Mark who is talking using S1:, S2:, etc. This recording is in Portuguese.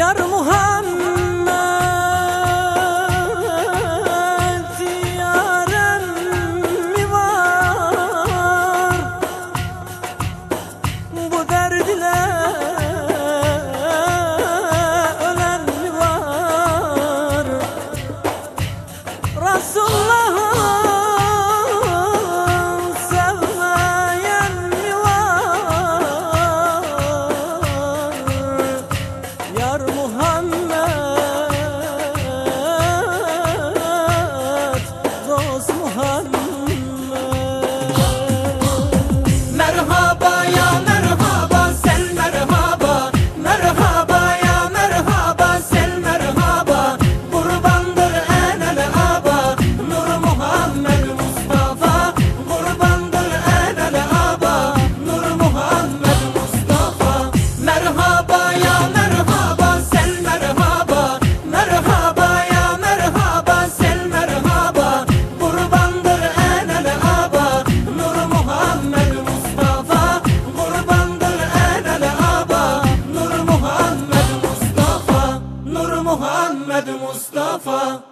S1: yar muha Mustafa.